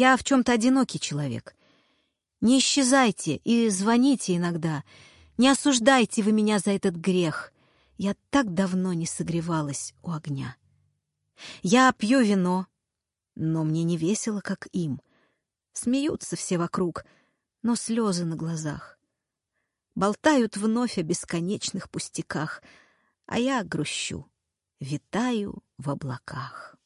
Я в чем-то одинокий человек. Не исчезайте и звоните иногда. Не осуждайте вы меня за этот грех. Я так давно не согревалась у огня. Я пью вино, но мне не весело, как им. Смеются все вокруг, но слезы на глазах. Болтают вновь о бесконечных пустяках, а я грущу, витаю в облаках.